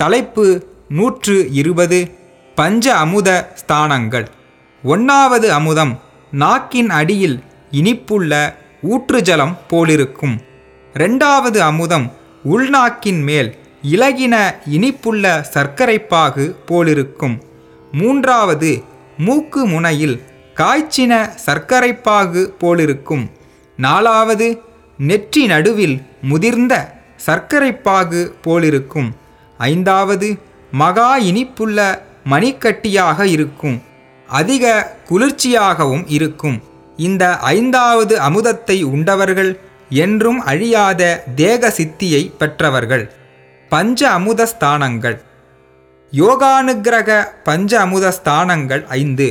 தலைப்பு நூற்று இருபது பஞ்ச அமுத ஸ்தானங்கள். ஒன்றாவது அமுதம் நாக்கின் அடியில் இனிப்புள்ள ஊற்றுஜலம் போலிருக்கும். ரெண்டாவது அமுதம் உள்நாக்கின் மேல் இலகின இனிப்புள்ள சர்க்கரைப்பாகு போலிருக்கும். மூன்றாவது மூக்கு முனையில் காய்ச்சின சர்க்கரைப்பாகு போலிருக்கும். நாலாவது நெற்றி நடுவில் முதிர்ந்த சர்க்கரைப்பாகு போலிருக்கும். ஐந்தாவது மகா இனிப்புள்ள மணிக்கட்டியாக இருக்கும். அதிக குளிர்ச்சியாகவும் இருக்கும். இந்த ஐந்தாவது அமுதத்தை உண்டவர்கள் என்றும் அழியாத தேக சித்தியை பெற்றவர்கள். பஞ்ச அமுத ஸ்தானங்கள். யோகானுகிரக பஞ்ச அமுத ஸ்தானங்கள் ஐந்து.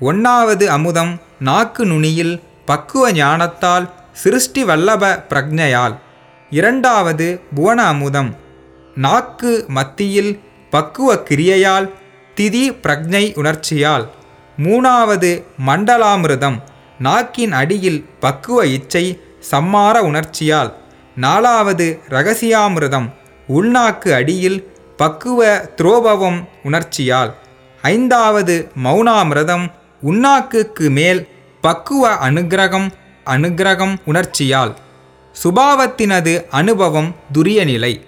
ஒன்றாவது அமுதம் நாக்கு நுனியில் பக்குவ ஞானத்தால் சிருஷ்டி வல்லப பிரக்ஞையால் இரண்டாவது புவன அமுதம். நாக்கு மத்தியில் பக்குவ கிரியையால் திதி பிரக்ஞை உணர்ச்சியால். மூணாவது மண்டலாமிருதம் நாக்கின் அடியில் பக்குவ இச்சை சம்மார உணர்ச்சியால். நாலாவது ரகசியாமிருதம் உள்நாக்கு அடியில் பக்குவ துரோபவம் உணர்ச்சியால். ஐந்தாவது மௌனாமிரதம் உண்ணாக்குக்கு மேல் பக்குவ அனுகிரகம் அனுகிரகம் உணர்ச்சியால். சுபாவத்தினது அனுபவம் துரிய நிலை